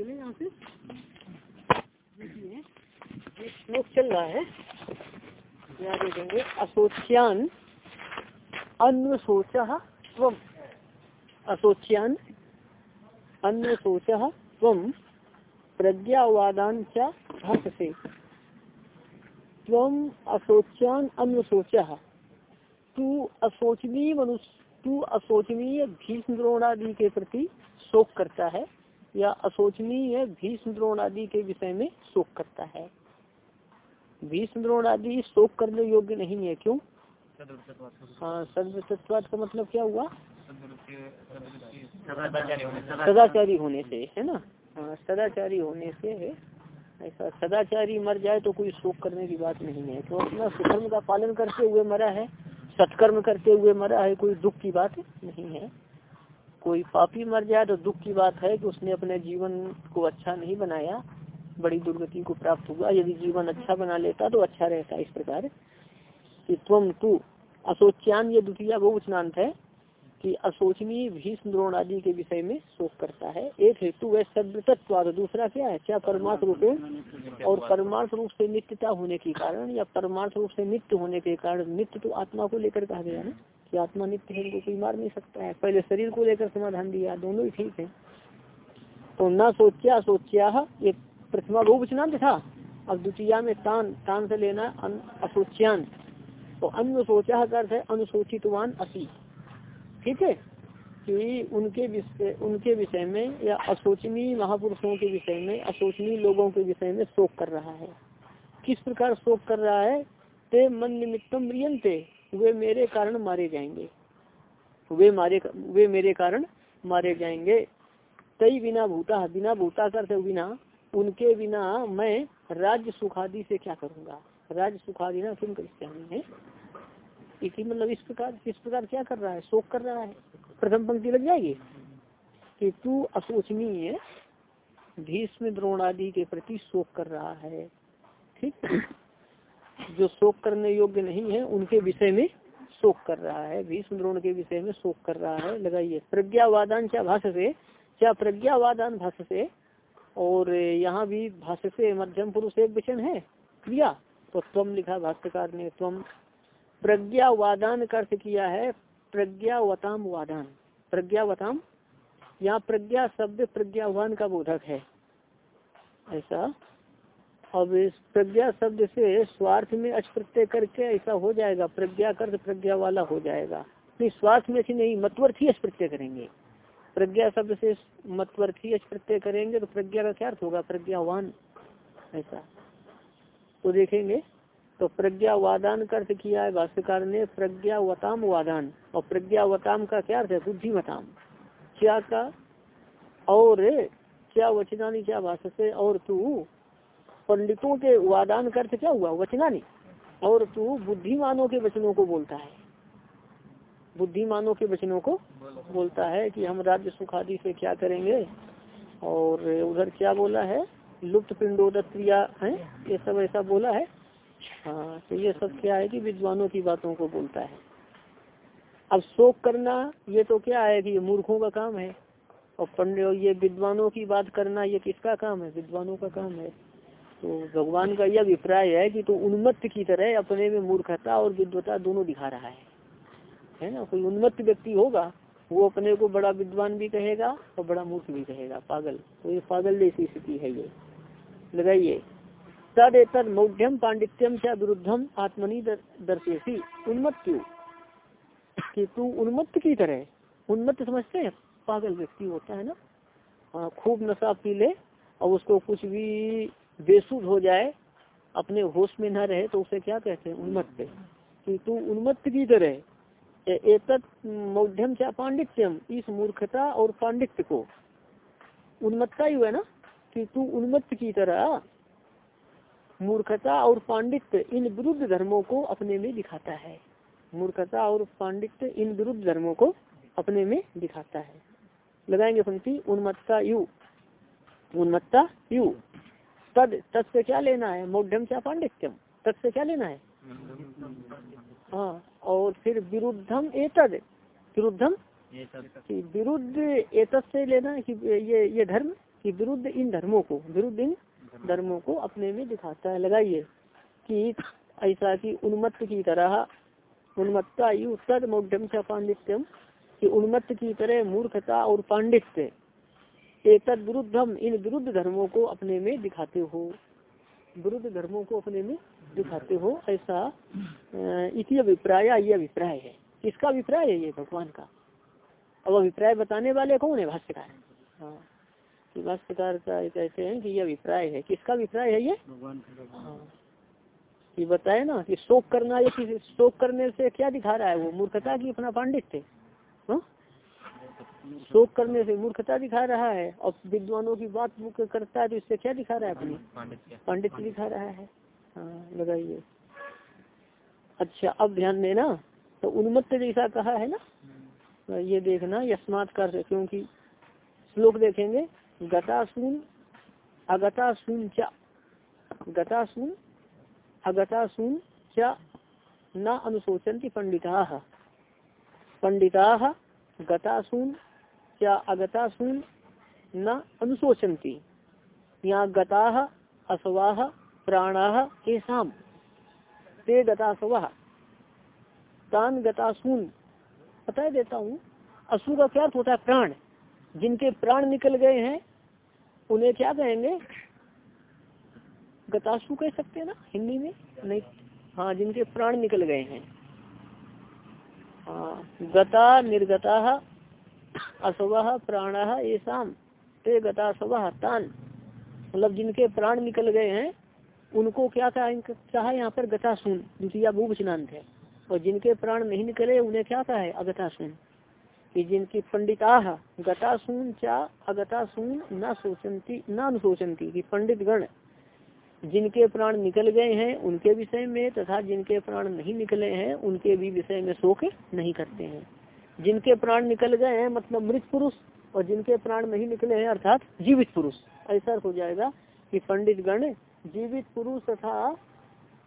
चले यहाँ से? श्लोक चल रहा है। यहाँ देखेंगे, असोच्यान अन्य सोच असोच्यान अन्य सोच स्वम प्रज्ञावादान च भाषसे स्वम असोच्यान अन्य सोच तू असोचनीय मनुष्य, तू असोचनीय भीष्म द्रोणादि के प्रति शोक करता है। या असोचनीय भीष्म द्रोण आदि के विषय में शोक करता है। भीष्म द्रोण आदि शोक करने योग्य नहीं है क्यों? हाँ सर्वतत्वाद का मतलब क्या हुआ? सदाचारी होने से। है ना? हाँ सदाचारी होने से है ऐसा सदाचारी मर जाए तो कोई शोक करने की बात नहीं है। तो अपना सुधर्म का पालन करते हुए मरा है सत्कर्म करते हुए मरा है कोई दुख की बात नहीं है। कोई पापी मर जाए तो दुख की बात है कि उसने अपने जीवन को अच्छा नहीं बनाया, बड़ी दुर्गति को प्राप्त हुआ। यदि जीवन अच्छा बना लेता तो अच्छा रहता इस प्रकार। कि तुम तू असोच्यान ये द्वितीय बहुवचनांत है कि असोचनीय भीष्म द्रोण आदि के विषय में शोक करता है। एक हेतु है सदृतत्व दूसरा क्या है? क्या परमार्थ रूप और परमार्थ रूप से नित्यता होने के कारण या परमार्थ रूप से नित्य होने के कारण नित्य तो आत्मा को लेकर कहा गया ना? कि आत्मा नित्य है, इनको कोई मार नहीं सकता है। पहले शरीर को लेकर समाधान दिया दोनों ही ठीक है। तो न सोचा सोचा ये प्रथमा बहुवचनांत था। अब द्वितीय में तान तान से लेना असोच्यान। तो अन्य सोचा का अर्थ है अनुसूचितवान असी। ठीक है? कि उनके विषय उनके विषय में या असोचनीय महापुरुषों के विषय में, असोचनीय लोगों के विषय में शोक कर रहा है। किस प्रकार शोक कर रहा है? ते मन निमित्तम रियंते। वे मेरे कारण मारे जाएँगे। वे मारे, वे मेरे कारण मारे जाएँगे। कई बिना भूता बिना भूता करते बिना, उनके बिना मैं राज्य सुखादि से क्या करूँगा? राज्य सुखादि ना किम क्रिस्टियानी है। इसी मतलब इस प्रकार किस प्रकार क्या कर रहा है? शोक कर रहा है। प्रथम पंक्ति लग जाएगी कि तू असोचनीय भीष्म द्रोण आदि के प्रति शोक कर रहा है। ठीक? जो शोक करने योग्य नहीं है, उनके विषय में शोक कर रहा है। भीष्म द्रोण के विषय में शोक कर रहा है। लगाइए। प्रज्ञावादान क्या भाष्य से क्या प्रज्ञावादान भाष्य से और यहाँ भी भाष्य से मध्यम पुरुष एक वचन है, क्रिया। तो त्वम लिखा भाष्यकार ने त्वम प्रज्ञावादान का अर्थ किया है, प्रज्ञावताम वादान। प्रज्ञावताम, यहाँ प्रज्ञा शब्द प्रज्ञावान का बोधक है। ऐसा। अब इस प्रज्ञा शब्द से स्वार्थ में अच प्रत्यय करके ऐसा हो जाएगा प्रज्ञा कर प्रज्ञा वाला हो जाएगा। नहीं, स्वार्थ में ऐसी नहीं, मतवर्थी अच प्रत्यय करेंगे। प्रज्ञा शब्द से मतवर्थी अच प्रत्यय करेंगे तो प्रज्ञा का क्या अर्थ होगा? प्रज्ञावान। ऐसा। तो देखेंगे तो प्रज्ञावादान का अर्थ किया है भाष्यकार ने, प्रज्ञावताम वादान। और प्रज्ञावताम का क्या अर्थ है? बुद्धिमताम। क्या का और, क्या वचनानी, क्या भाषा से? और तू पंडितों के वादान अर्थ क्या हुआ? वचना नहीं। और तू बुद्धिमानों के वचनों को बोलता है। बुद्धिमानों के वचनों को बोलता है कि हम राज्य सुखादि से क्या करेंगे? और उधर क्या बोला है? लुप्त पिंडोदत क्रिया है? ये सब ऐसा बोला है? हाँ तो ये सब क्या है कि विद्वानों की बातों को बोलता है। अब शोक करना, ये तो क्या है कि मूर्खों का काम है। और पंडित, ये विद्वानों की बात करना, ये किसका काम है? विद्वानों का काम है। तो भगवान का यह अभिप्राय है कि तो उन्मत्त की तरह अपने में मूर्खता और विद्वता दोनों दिखा रहा है। है ना? कोई उन्मत्त व्यक्ति होगा, वो अपने को बड़ा विद्वान भी कहेगा और बड़ा मूर्ख भी कहेगा। पागल। तो ये पागल जैसी स्थिति है ये। लगाइए। तद तद मौढ़ पांडित्यम क्या विरुद्धम आत्मनि दर्शेसी उन्मत्त कि तू उन्मत्त की तरह, उन्मत्त समझते हैं? पागल व्यक्ति होता है ना? खूब नशा पी ले और उसको कुछ भी बेसुध हो जाए, अपने होश में न रहे तो उसे क्या कहते हैं? उन्मत्त। कि तू उन्मत्त की तरह एतत मौध्यम से पांडित्यम इस मूर्खता और पांडित्य को। उन्मत्ता ही है ना? कि तू उन्मत्त की तरह, मूर्खता और पांडित्य इन विरुद्ध धर्मों को अपने में दिखाता है। मूर्खता और पांडित्य इन विरुद्ध धर्मों को अपने में दिखाता है। लगाएँगे पंक्ति, उन्मत्ता यु। उन्मत्ता यु। तद तद से क्या लेना है? मौढ़ से पांडित्यम तद से क्या लेना है? हाँ और फिर विरुद्धम एतद। विरुद्धम? कि विरुद्ध एतद से लेना है कि ये ये धर्म कि विरुद्ध इन धर्मों को विरुद्ध इन धर्मों को अपने में दिखाता है। लगाइए कि ऐसा कि उन्मत्त की तरह उन्मत्ता यु तद मौढ़ पांडित्यम कि उन्मत्त की तरह मूर्खता और पांडित्य। एक विरुद्धम इन विरुद्ध धर्मों को अपने में दिखाते हो। विरुद्ध धर्मों को अपने में दिखाते हो ऐसा इसी अभिप्राय ये अभिप्राय है। किसका अभिप्राय है ये भगवान का? अब अभिप्राय बताने वाले कौन है भाष्यकार? हाँ। भाष्यकार का कहते हैं कि ये अभिप्राय है। किसका अभिप्राय है ये? हाँ। कि बताए ना कि शोक करना या शोक करने से क्या दिखा रहा है? वो मूर्खता की अपना पांडित्य। हाँ? शोक करने से मूर्खता दिखा रहा है और विद्वानों की बात करता है तो इससे क्या दिखा रहा है अपनी? पंडित दिखा रहा है। हाँ लगाइए। अच्छा अब ध्यान देना तो उन्मत्त जैसा कहा है ना? तो ये देखना यस्मात कर क्योंकि श्लोक देखेंगे गतासून अगतासून च। गतासून अगतासून च। न अनुशोचन्ति पंडिता। पंडिता गतासून क्या अगतासून न अनुशोचन्ति। यहाँ गता, असवा, प्राणा केशाम ते गतासवा। तान गतासून। बता देता हूँ असु का क्या होता है प्राण? जिनके प्राण निकल गए हैं, उन्हें क्या कहेंगे? गतासु कह सकते हैं ना, हिंदी में? नहीं। हाँ जिनके प्राण निकल गए हैं। हाँ गता निर्गता, असव, प्राण ऐसा ते गता तान। मतलब जिनके प्राण निकल गए हैं, उनको क्या कहा चाहे यहाँ पर गता सुन द्वितीय भूवचनांत है। और जिनके प्राण नहीं निकले, उन्हें क्या कहा है? अगता सुन कि जिनकी पंडिता, गता सुन चा, अगता सुन न सोचंती न अनुशोचंती कि पंडित गण जिनके प्राण निकल गए हैं, उनके विषय में तथा जिनके प्राण नहीं निकले हैं, उनके भी विषय में शोक नहीं करते हैं। जिनके प्राण निकल गए हैं मतलब मृत पुरुष, और जिनके प्राण नहीं निकले हैं, अर्थात जीवित पुरुष। ऐसा हो जाएगा कि पंडित गण जीवित पुरुष तथा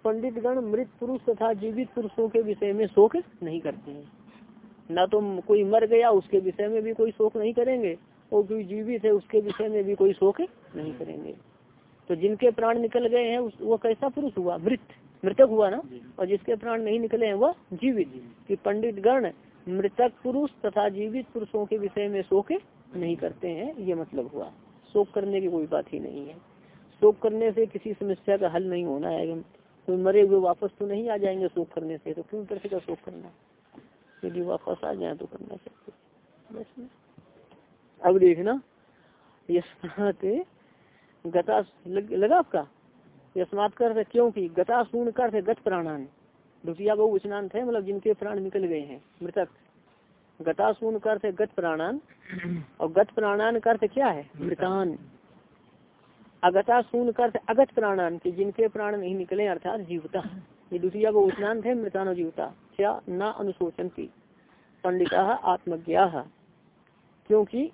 पंडित गण मृत पुरुष तथा जीवित पुरुषों के विषय में शोक नहीं करते हैं। न तो कोई मर गया, उसके विषय में भी कोई शोक नहीं करेंगे, और कोई जीवित है, उसके विषय में भी कोई शोक नहीं करेंगे। तो जिनके प्राण निकल गए हैं वो कैसा पुरुष हुआ? मृत मृतक हुआ ना? और जिसके प्राण नहीं निकले हैं वह जीवित। कि पंडित गण मृतक पुरुष तथा जीवित पुरुषों के विषय में शोक नहीं करते हैं ये मतलब हुआ। शोक करने की कोई बात ही नहीं है। शोक करने से किसी समस्या का हल नहीं होना है। कोई मरे हुए वापस तो नहीं आ जाएँगे शोक करने से तो क्यों तरह का शोक करना? यदि वापस आ जाए तो करना चाहिए। अब देखना ये गता लग, लगा आपका? यस्मात कर रहे क्योंकि गता शून्य कर गत प्राणान। द्वितीय वो उचनांत है मतलब जिनके प्राण निकल गए हैं मृतक। गता गतासून कर गत प्राणान और गत प्राणान कर क्या है? मृतान। अगता अगतासून कर अगत प्राणान के जिनके प्राण नहीं निकले अर्थात जीवता। ये द्वितीय वो उचनांत है मृतान जीवता। क्या न अनुशोचनती पंडिता आत्मज्ञा। क्योंकि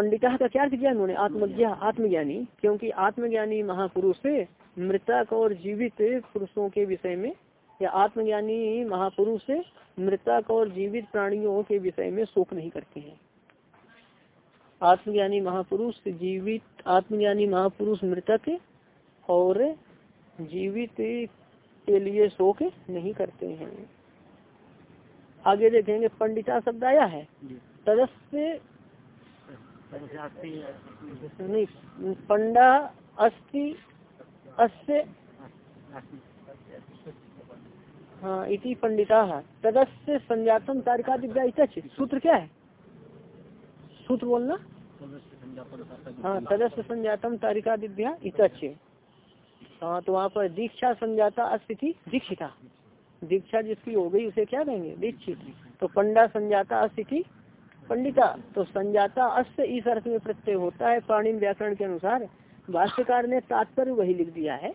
पंडिता का क्या किया उन्होंने आत्मज्ञा आत्मज्ञानी। क्योंकि आत्मज्ञानी महापुरुष मृतक और जीवित पुरुषों के विषय में या आत्मज्ञानी महापुरुष मृतक और जीवित प्राणियों के विषय में शोक नहीं करते हैं। आत्मज्ञानी महापुरुष जीवित आत्मज्ञानी महापुरुष मृतक और जीवित के लिए शोक नहीं करते हैं। आगे देखेंगे पंडिता शब्द आया है। तदस्य नहीं, पंडा, अस्थि, अस्य। हाँ इति पंडिता। तदस्य संजातम तारिका दिव्या सूत्र क्या है? सूत्र बोलना? हाँ तदस्य संजातम तारिका दिव्या इतच हाँ तो वहाँ पर दीक्षा संजाता अस्थिति दीक्षिता। दीक्षा जिसकी हो गई, उसे क्या कहेंगे दीक्षित। तो पंडा संजाता अस्थिति पंडिता तो संजाता अस्त इस अर्थ में प्रत्यय होता है प्राणी व्याकरण के अनुसार। भाष्यकार ने तात्पर्य वही लिख दिया है।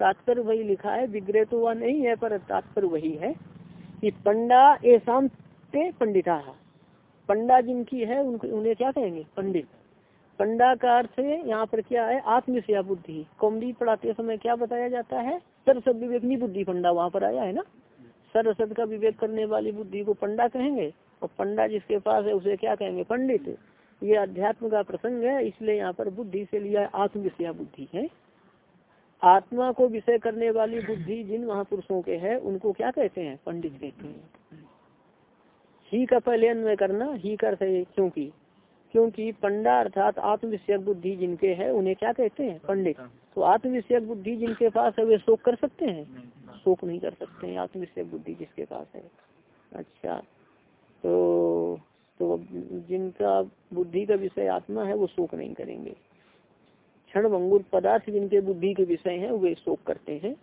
तात्पर्य वही लिखा है, विग्रह तो वह नहीं है, पर तात्पर्य वही है कि पंडा ऐसा पंडिता पंडा जिनकी है, उनको उन्हें क्या कहेंगे? पंडित। पंडा का अर्थ यहाँ पर क्या है आत्मशया बुद्धि। कॉमेडी पढ़ाते समय क्या बताया जाता है? सरसद विवेकनी बुद्धि पंडा वहाँ पर आया है ना? सरसद का विवेक करने वाली बुद्धि को पंडा कहेंगे? और पंडा जिसके पास है उसे क्या कहेंगे? पंडित ये अध्यात्म का प्रसंग है इसलिए यहाँ पर बुद्धि से लिया आत्म विषया बुद्धि है। आत्मा को विषय करने वाली बुद्धि जिन महापुरुषों के है उनको क्या कहते हैं? पंडित कहते हैं। ही का पहले अन्वय करना ही कर क्योंकि क्योंकि पंडा अर्थात आत्म विषयक बुद्धि जिनके है उन्हें क्या कहते हैं? पंडित। तो आत्म विषयक बुद्धि जिनके पास है वे शोक कर सकते हैं? शोक नहीं कर सकते हैं आत्म विषयक बुद्धि जिसके पास है। अच्छा। तो तो जिनका बुद्धि का विषय आत्मा है, वो शोक नहीं करेंगे। क्षण भंगुर पदार्थ जिनके बुद्धि के विषय हैं, वे शोक करते हैं।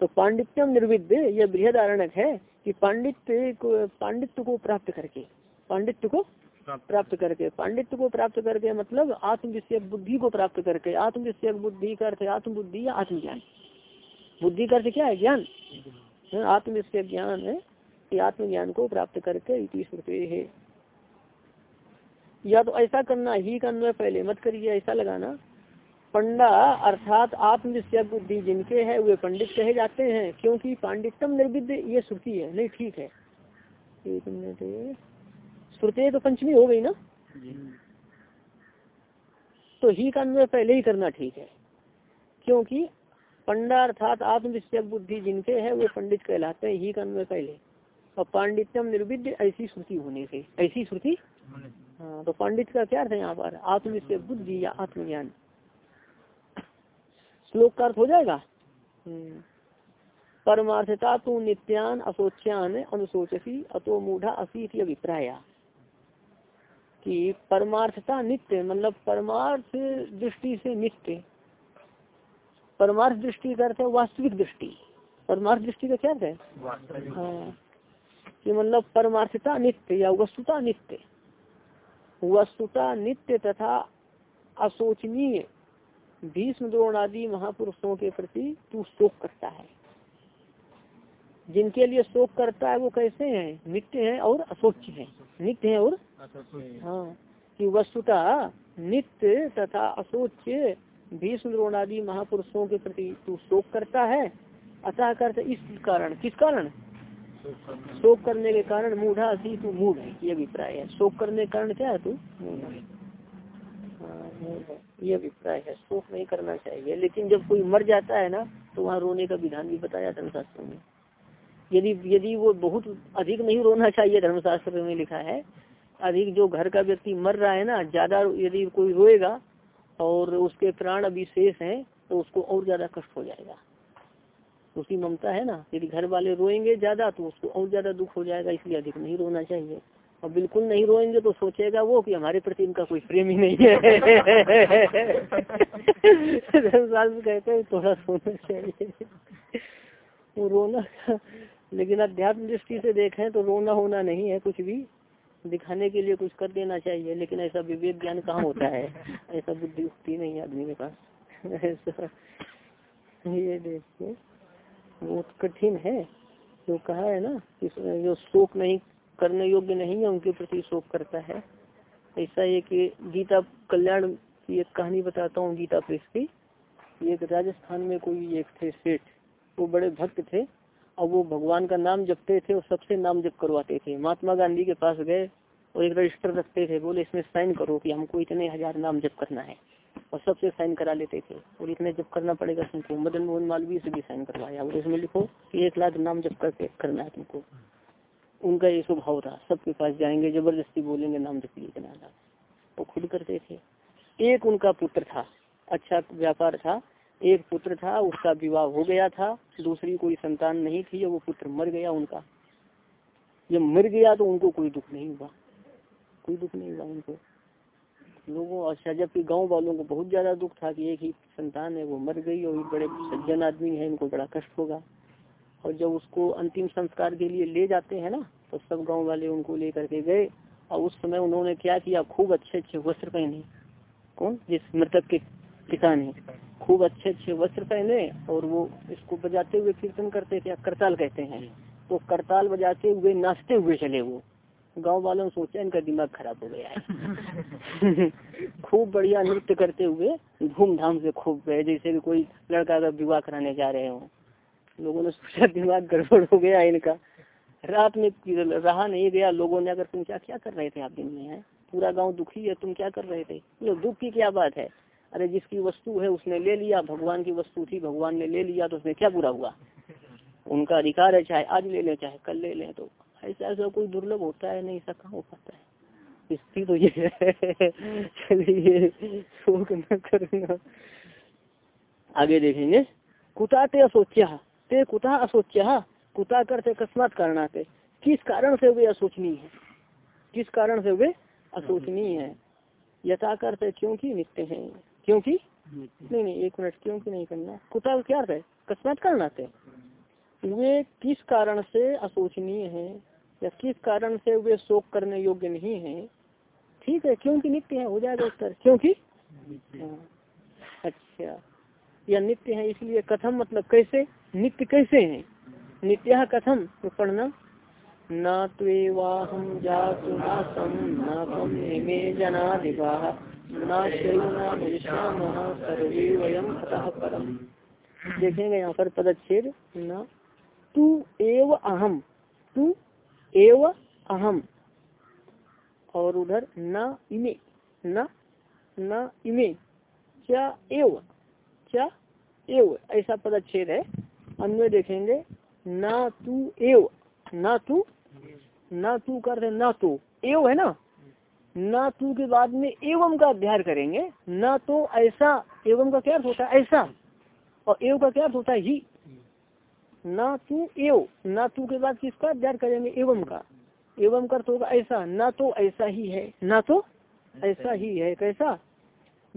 तो पांडित्यम निर्विद्य यह बृहद आरणक है कि पांडित्य को पांडित्य को प्राप्त करके, पांडित्य को प्राप्त करके, पांडित्य को प्राप्त करके मतलब आत्म विषय बुद्धि को प्राप्त करके आत्म विषय बुद्धि का अर्थ आत्म बुद्धि या आत्मज्ञान। बुद्धि का अर्थ क्या है? ज्ञान। आत्म विषय ज्ञान है। कि आत्मज्ञान को प्राप्त करके इति है। या तो ऐसा करना ही का अन्वय पहले मत करिए ऐसा लगाना। पंडा अर्थात आत्मविषय बुद्धि जिनके है, वे पंडित कहे जाते हैं, क्योंकि पांडित्यम निर्विद ये श्रुति है। नहीं, ठीक है। एक मिनट। श्रुति तो पंचमी हो गई ना? तो ही का अन्वय पहले ही करना ठीक है। क्योंकि पंडा अर्थात आत्मविषय बुद्धि जिनके है, वे पंडित कहलाते हैं, ही का अन्वय पहले। और पांडित्यम निर्विद्य ऐसी श्रुति होने से ऐसी श्रुति? हाँ तो पंडित का क्या अर्थ है यहाँ पर? आत्मविषय बुद्धि या आत्मज्ञान। श्लोक का अर्थ हो जाएगा? हम्म। परमार्थता तो नित्यान असोच्यान अनुशोचसी अतो मूढ़ा असी अभिप्राय। कि परमार्थता नित्य मतलब परमार्थ दृष्टि से नित्य। परमार्थ दृष्टि का अर्थ है वास्तविक दृष्टि। परमार्थ दृष्टि का क्या अर्थ है? हाँ। कि मतलब परमार्थता नित्य या वस्तुता नित्य। वस्तुता नित्य तथा अशोचनीय भीष्म द्रोण आदि महापुरुषों के प्रति तू शोक करता है। जिनके लिए शोक करता है वो कैसे हैं? नित्य है और असोच्य है। नित्य है और हाँ कि वस्तुता नित्य तथा असोच्य भीष्म द्रोण आदि महापुरुषों के प्रति तू शोक करता है। अतः करते इस कारण। किस कारण? शोक करने के कारण मूढ़ा असी तू मूढ़ है ये अभिप्राय है। शोक करने के कारण क्या है तू? मूढ़ हाँ, ये अभिप्राय है। शोक नहीं करना चाहिए। लेकिन जब कोई मर जाता है ना तो वहाँ रोने का विधान भी बताया धर्मशास्त्र में। यदि यदि वो बहुत अधिक नहीं रोना चाहिए धर्मशास्त्र में लिखा है अधिक जो घर का व्यक्ति मर रहा है ना ज़्यादा यदि कोई रोएगा और उसके प्राण अभी शेष है तो उसको और ज़्यादा कष्ट हो जाएगा। उसकी ममता है ना? यदि घर वाले रोएँगे ज़्यादा तो उसको और ज़्यादा दुख हो जाएगा, इसलिए अधिक नहीं रोना चाहिए। और बिल्कुल नहीं रोएँगे तो सोचेगा वो कि हमारे प्रति इनका कोई प्रेम ही नहीं है। कहते हैं, थोड़ा सोना चाहिए। वो रोना लेकिन अध्यात्म दृष्टि से देखें तो रोना होना नहीं है कुछ भी। दिखाने के लिए कुछ कर देना चाहिए, लेकिन ऐसा विवेक ज्ञान कहाँ होता है? ऐसा बुद्धि उठती नहीं आदमी के पास। ऐसा। ये देखिए। बहुत कठिन है। जो कहा है ना जो शोक नहीं, करने योग्य नहीं है, उनके प्रति शोक करता है। ऐसा ये कि गीता कल्याण की एक कहानी बताता हूँ, गीता प्रेस की एक राजस्थान में कोई एक थे सेठ, वो बड़े भक्त थे, और वो भगवान का नाम जपते थे और सबसे नाम जप करवाते थे। महात्मा गांधी के पास गए और एक रजिस्टर रखते थे, बोले, इसमें साइन करो कि हमको इतने हज़ार नाम जप करना है। और सबसे साइन करा लेते थे। और इतने जब करना पड़ेगा तुमको, मदन मोहन मालवीय से भी साइन करवाया। और इसमें लिखो कि एक लाख नाम जब करके करना है तुमको। उनका ये स्वभाव था, सबके पास जाएँगे, ज़बरदस्ती बोलेंगे, नाम जप लिए नाम वो खुद करते थे। एक उनका पुत्र था। अच्छा व्यापार था। एक पुत्र था, उसका विवाह हो गया था। दूसरी कोई संतान नहीं थी जब वो पुत्र मर गया उनका। जब मर गया तो उनको कोई दुख नहीं हुआ। कोई दुख नहीं हुआ उनको। लोगों अच्छा जबकि गाँव वालों को बहुत ज़्यादा दुख था कि एक ही संतान है, वो मर गई और बड़े सज्जन आदमी है, इनको बड़ा कष्ट होगा। और जब उसको अंतिम संस्कार के लिए ले जाते हैं ना तो सब गाँव वाले उनको ले करके गए। और उस समय उन्होंने क्या किया, खूब अच्छे अच्छे वस्त्र पहने। कौन? जिस मृतक के पिता ने खूब अच्छे अच्छे वस्त्र पहने और वो इसको बजाते हुए कीर्तन करते थे करताल कहते हैं। तो करताल बजाते हुए नाचते हुए चले वो। गाँव वालों ने सोचा इनका दिमाग खराब हो गया है। खूब बढ़िया नृत्य करते हुए धूमधाम से खूब गए जैसे कि कोई लड़का का विवाह कराने जा रहे हो। लोगों ने सोचा दिमाग गड़बड़ हो गया इनका। रात में रहा नहीं गया लोगों ने अगर पूछा क्या कर रहे थे आप दिन में है? पूरा गाँव दुखी है तुम क्या कर रहे थे? ये दुख की क्या बात है? अरे जिसकी वस्तु है उसने ले लिया भगवान की वस्तु थी भगवान ने ले लिया तो उसमें क्या बुरा हुआ? उनका अधिकार है चाहे आज ले लें चाहे कल ले लें तो ऐसा ऐसा कोई दुर्लभ होता है नहीं ऐसा कहाँ हो पाता है? स्थिति तो ये है। चलिए शोक न करना। आगे देखेंगे। कुता ते असोच्या। ते कुता असोच्या। कुता करते अकस्मात कारणाते। किस कारण से वे असोचनीय है? किस कारण से वे असोचनीय है? यथा करते क्योंकि नित्य है। क्योंकि? नहीं नहीं एक मिनट क्योंकि नहीं करना। कुता क्या है? अकस्मात कारणाते। वे किस कारण से असोचनीय है? या किस कारण से वे शोक करने योग्य नहीं है? ठीक है, क्योंकि नित्य है, हो जाएगा उत्तर। क्योंकि? हाँ। अच्छा। या नित्य है, इसलिए कथम मतलब कैसे? नित्य कैसे है? नित्य कथम तो पढ़ना। न देखेंगे यहाँ पर पदच्छेद। न। तू एव अहम। तू एव अहम। और उधर न इमे, न न इमे क्या एव क्या एव, ऐसा पदच्छेद है। अन्य देखेंगे, ना तू एव, ना तू ना तू कर रहे ना तो। एव है ना? ना तू के बाद में एवं का अध्ययन करेंगे। ना तो ऐसा, एवं का क्या होता है? ऐसा। और एव का क्या होता है? ही। ना तू एव ना तू के बाद किसका अध्ययन करेंगे? एवं का। एवं कर तो ऐसा। ना तो ऐसा ही है। ना तो ऐसा ही है कैसा?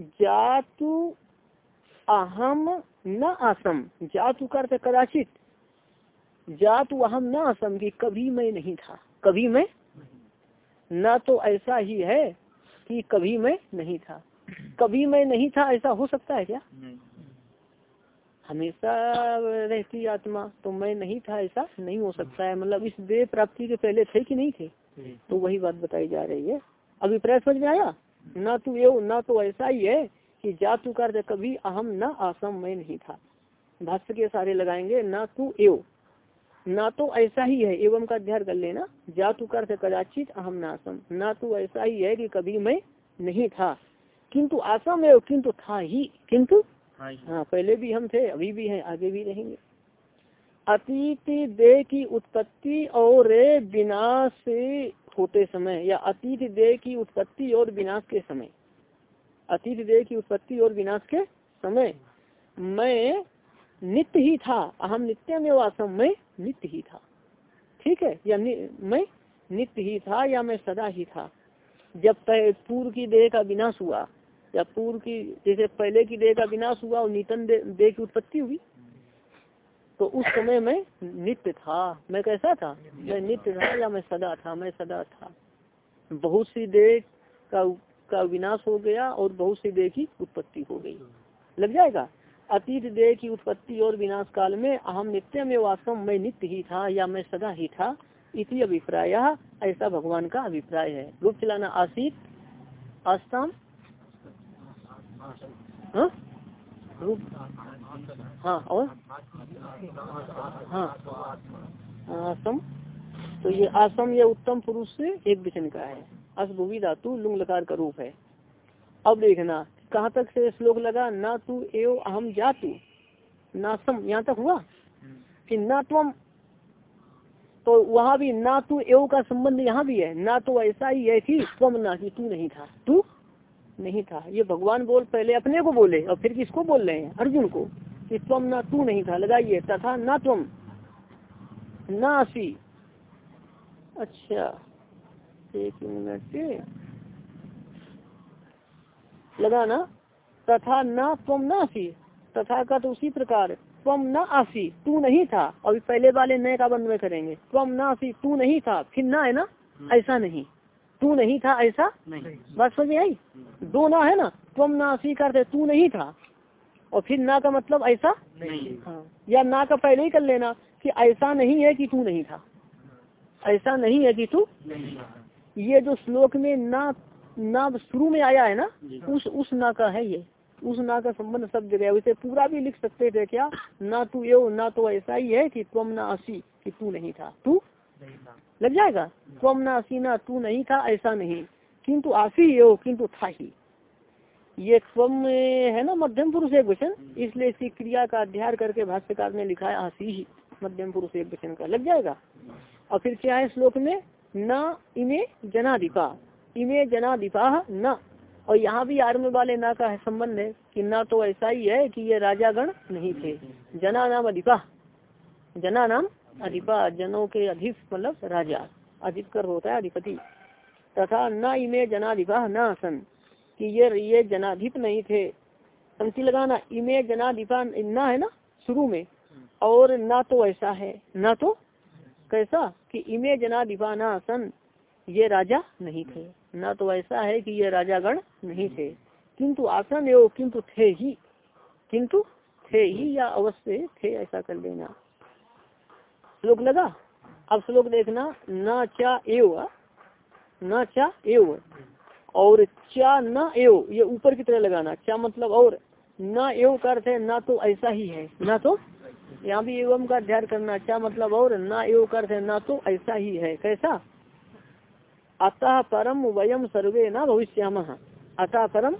जातु अहम न आसम जातु करते कदाचित। जातु अहम न आसम की कभी मैं नहीं था। कभी मैं न तो ऐसा ही है कि कभी मैं नहीं था। कभी मैं नहीं था ऐसा हो सकता है क्या? हमेशा रहती आत्मा तो मैं नहीं था ऐसा नहीं हो सकता है। मतलब इस देह प्राप्ति के पहले थे कि नहीं थे? तो वही बात बताई जा रही है। अभी प्रयास समझ में आया? ना तो ये ना तो ऐसा ही है कि जातु कर कभी अहम न आसम मैं नहीं था। भाष्य के सारे लगाएँगे ना तू एव। ना तो ऐसा ही है एवं का अध्ययन कर लेना। जातु कर कदाचित अहम नासम ना तो ऐसा ही है कि कभी मैं नहीं था। किंतु आसम है किंतु था ही। किंतु हाँ पहले भी हम थे अभी भी हैं आगे भी रहेंगे। अतीत देह की उत्पत्ति और विनाश होते समय या अतीत देह की उत्पत्ति और विनाश के समय। अतीत देह की उत्पत्ति और विनाश के समय। मैं नित्य ही था अहम नित्य में वासम में नित्य ही था। ठीक है? या नि, मैं नित्य ही था या मैं सदा ही था। जब पूर्व की देह का विनाश हुआ या पूर्व की, जैसे पहले की देह का विनाश हुआ और नीतन देह की उत्पत्ति हुई तो उस समय मैं नित्य था। मैं कैसा था? मैं नित्य था या मैं सदा था? मैं सदा था। बहुत सी देह का का विनाश हो गया और बहुत सी देह की उत्पत्ति हो गई। लग जाएगा? अतीत देह की उत्पत्ति और विनाश काल में अहम नित्य में वास्तव में नित्य ही था या मैं सदा ही था? इसी अभिप्राय, ऐसा भगवान का अभिप्राय है। रूप चलाना आसित, आस्ताम हाँ? हाँ और? हाँ। आसम? तो ये आसम ये उत्तम पुरुष से एक विचन का है। असभुवी धातु लुंग लकार का रूप है। अब देखना, कहाँ तक से श्लोक लगा? ना तू एव अहम जातु। नासम, यहाँ तक हुआ? कि ना तुम तो वहाँ भी ना तू एव का संबंध यहाँ भी है। ना तो ऐसा ही है कि तुम ना कि तू नहीं था। तू नहीं था। ये भगवान बोल पहले अपने को बोले और फिर किसको बोल रहे हैं? अर्जुन को कि तुम ना तू नहीं था लगाइए तथा ना तुम ना असी। अच्छा एक मिनट। लगाना तथा न तुम न आसी तथा का तो उसी प्रकार तुम न आसी तू नहीं था। अभी पहले वाले नए का बंद में करेंगे। तुम न आसी तू नहीं था फिर ना है ना? ऐसा नहीं। तू नहीं था ऐसा? नहीं। बात समझ में आई? दो ना है ना? तुम ना आसी करते तू नहीं था। और फिर ना का मतलब ऐसा? नहीं। हाँ। या ना का पहले ही कर लेना कि ऐसा नहीं है कि तू नहीं था। ऐसा नहीं है कि तू ये जो श्लोक में ना ना शुरू में आया है ना उस उस ना का है ये। उस ना का संबंध सब जगह उसे पूरा भी लिख सकते थे क्या? ना तू ये ना तो ऐसा ही है कि तुम ना असी कि तू नहीं था। तू लग जाएगा। तुम ना असी ना तू नहीं था ऐसा नहीं। किंतु आसी यो किंतु था ही। ये स्वम है ना मध्यम पुरुष एक वचन? इसलिए इसी क्रिया का अध्ययन करके भाष्यकार ने लिखा है आसी ही मध्यम पुरुष एक वचन का। लग जाएगा। और फिर क्या है श्लोक में? न इमे जनाधिपा इमे जनाधिपा न। और यहाँ भी आर्म वाले ना का है संबंध है कि ना तो ऐसा ही है कि ये राजागण नहीं थे। जना नाम अधिपा। जना नाम अधिपा जनों के अधिप मतलब राजा अधिप कर होता है अधिपति। तथा न इमे जनाधिपा, न आसन, कि ये ये जनाधिप नहीं थे। पंक्ति लगाना, इमे जनाधिपा न है ना, शुरू में। और ना तो ऐसा है, ना तो कैसा, कि इमे जनाधिपा, न आसन, ये राजा नहीं थे। ना तो ऐसा है कि ये राजागण नहीं थे। किंतु आसन एवं किंतु थे ही, किंतु थे ही या अवश्य थे, ऐसा कर देना श्लोक लगा। अब श्लोक देखना, न चा एव, न चा एव, और चा न एव, ये ऊपर की तरह लगाना। चा मतलब और, न एव का अर्थ है, ना तो ऐसा ही है, ना तो यहाँ भी एवं का अध्ययन करना। चा मतलब और, ना एव का अर्थ है, ना तो ऐसा ही है। कैसा? अतः परम वयम सर्वे न भविष्याम। अतः परम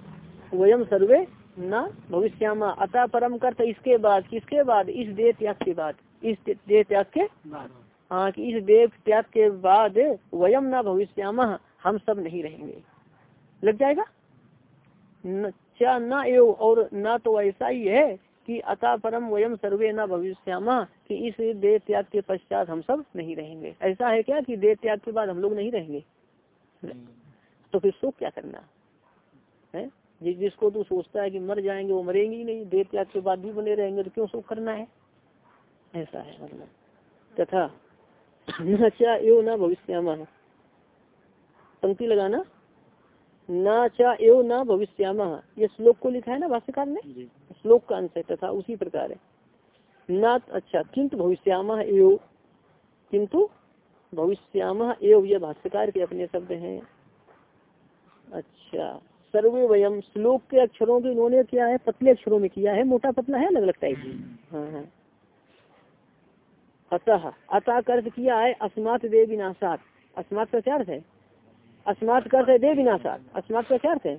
वयम सर्वे न भविष्याम। अतः परम करते इसके बाद, किसके बाद? इस देह त्याग के बाद। इस देह त्याग के? हाँ कि इस देह त्याग के बाद वयम न भविष्याम हम सब नहीं रहेंगे। लग जाएगा? न क्या न एव और न तो ऐसा ही है कि अतः परम वयम सर्वे न भविष्यामा कि इस देह त्याग के पश्चात हम सब नहीं रहेंगे। ऐसा है क्या कि देह त्याग के बाद हम लोग नहीं रहेंगे? तो फिर शोक क्या करना? है? जिसको तू सोचता है कि मर जाएँगे वो मरेंगे ही नहीं। देर त्याग के बाद भी बने रहेंगे तो क्यों शोक करना है? ऐसा है मतलब। तथा। न एव न भविष्यामा। पंक्ति लगाना। न चा एव न भविष्यामा। ये श्लोक को लिखा है ना भाष्यकार ने? श्लोक का अंश है तथा उसी प्रकार है। न अच्छा किंतु भविष्यामा एव। किंतु भविष्याम एव ये भाष्यकार के अपने शब्द हैं। अच्छा सर्वे वयम श्लोक के अक्षरों के उन्होंने क्या है पतले अक्षरों में किया है मोटा पतला है अलग अलग टाइप हाँ हाँ। अतः अतः कर्ज किया है, अस्मात दे विनाशात। अस्मात का क्या अर्थ है? अस्मात कर्थ है दे विनाशात। अस्मात का क्या अर्थ है?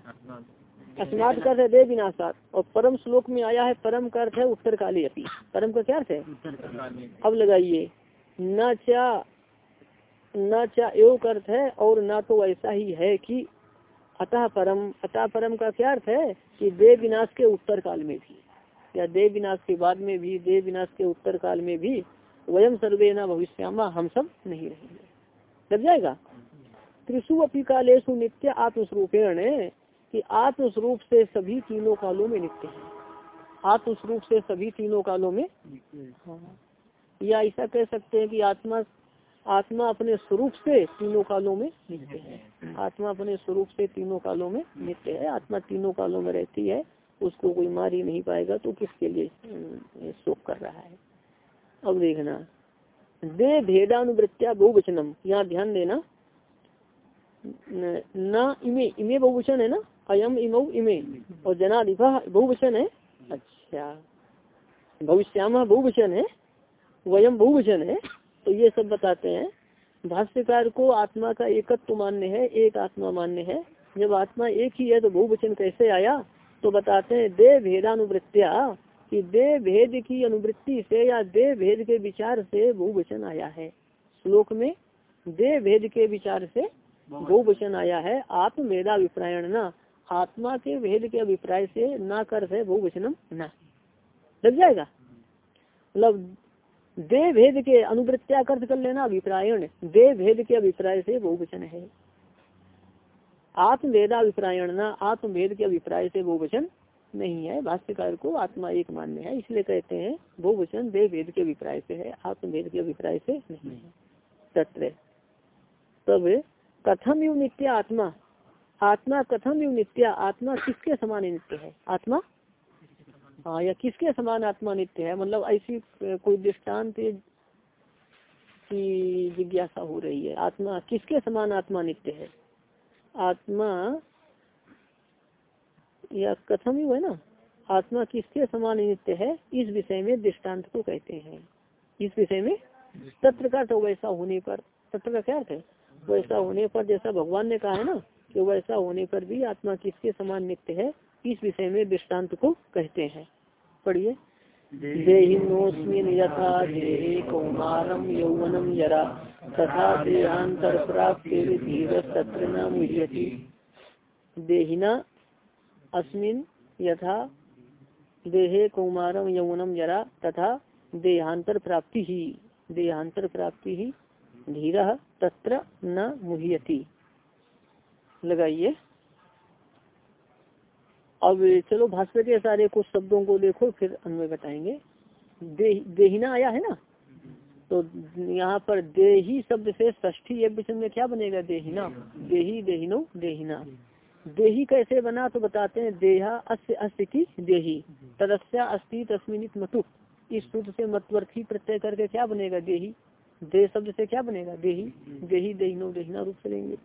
अस्मात कर्थ है दे विनाशात। और परम श्लोक में आया है, परम का अर्थ है उत्तर काली अपी। परम का क्या अर्थ है? अब लगाइए। न चा न चा अर्थ है, और न तो ऐसा ही है कि अतः परम अतः परम का क्या अर्थ है कि देव विनाश के उत्तर काल में भी। या देव विनाश के बाद में भी देव विनाश के उत्तर काल में भी वयम सर्वे न भविष्यामा, हम सब नहीं रहेंगे। लग जाएगा? त्रिशु अपी कालेशु नित्य आत्मस्वरूपेण कि आत्मस्वरूप से सभी तीनों कालों में नित्य है। आत्मस्वरूप से सभी तीनों कालों में या ऐसा कह सकते हैं कि आत्मा आत्मा अपने स्वरूप से तीनों कालों में नित्य है। आत्मा अपने स्वरूप से तीनों कालों में नित्य है। आत्मा तीनों कालों में रहती है, उसको कोई मार ही नहीं पाएगा तो किसके लिए शोक कर रहा है? अब देखना दे भेदानुवृत्तिया बहुवचनम यहाँ ध्यान देना। न इमे इमे बहुवचन है ना? अयम इमो इमे। और जनाधिपा बहुवचन है? अच्छा। भविष्यामा बहुवचन है। वयम बहुवचन है। तो ये सब बताते हैं। भाष्यकार को आत्मा का एकत्व मान्य है, एक आत्मा मान्य है। जब आत्मा एक ही है तो बहुवचन कैसे आया? तो बताते हैं, दे भेदानुवृत्तिया कि दे भेद की अनुवृत्ति से या दे भेद के विचार से बहुवचन आया है। श्लोक में दे भेद के विचार से बहुवचन। आया है। आत्म भेदाभिप्रायण न आत्मा के भेद के अभिप्राय से न कर है बहुवचनम न। लग जाएगा? मतलब दे भेद के अनुवृत्तिया अर्थ कर लेना अभिप्रायण दे भेद के अभिप्राय से बहुवचन है। आत्मवेदाभिप्रायण न आत्मभेद के अभिप्राय से बहुवचन नहीं है, भाष्यकार को आत्मा एक मान्य है, इसलिए कहते हैं बहुवचन वे वेद के अभिप्राय से है आत्मभेद के अभिप्राय से नहीं है। तत्र। तब कथम यु नित्य आत्मा। आत्मा कथम यु नित्य, आत्मा किसके समान नित्य है? आत्मा? हाँ या किसके समान आत्मा नित्य है? मतलब ऐसी कोई दृष्टांत की जिज्ञासा हो रही है। आत्मा किसके समान आत्मा नित्य है? आत्मा या कथम ही है ना? आत्मा किसके समान नित्य है? इस विषय में दृष्टांत को कहते हैं। इस विषय में तत्र का तो वैसा होने पर, तत्र का क्या है? वैसा होने पर जैसा भगवान ने कहा है ना, कि वैसा होने पर भी आत्मा किसके समान नित्य है? इस विषय में दृष्टांत को कहते हैं। पढ़िए। देहिनोस्मिन यथा यौवनम जरा तथा देहांतर प्राप्त तत्र न मुह्यति। देहिना अस्मिन यथा देहे कौमारम यौवनम जरा तथा देहांतर प्राप्ति ही देहांतर प्राप्ति ही धीर तत्र न मुह्यति। लगाइए। अब चलो भास्कर के सारे कुछ शब्दों को देखो फिर अन्वय बताएँगे। दे, देहिना आया है ना? तो यहाँ पर देही शब्द से ष्ठी एक विषय में क्या बनेगा? देहिना। देही देहिनो देहिना। देही कैसे बना तो बताते हैं, देहा अस्य अस्य की देही। तदस्या अस्थि तस्मिन मतु। इस सूत्र से मतवर्थी प्रत्यय करके क्या बनेगा देही? दे शब्द से क्या बनेगा देही? देही देहिनो देहिना रूप से लेंगे।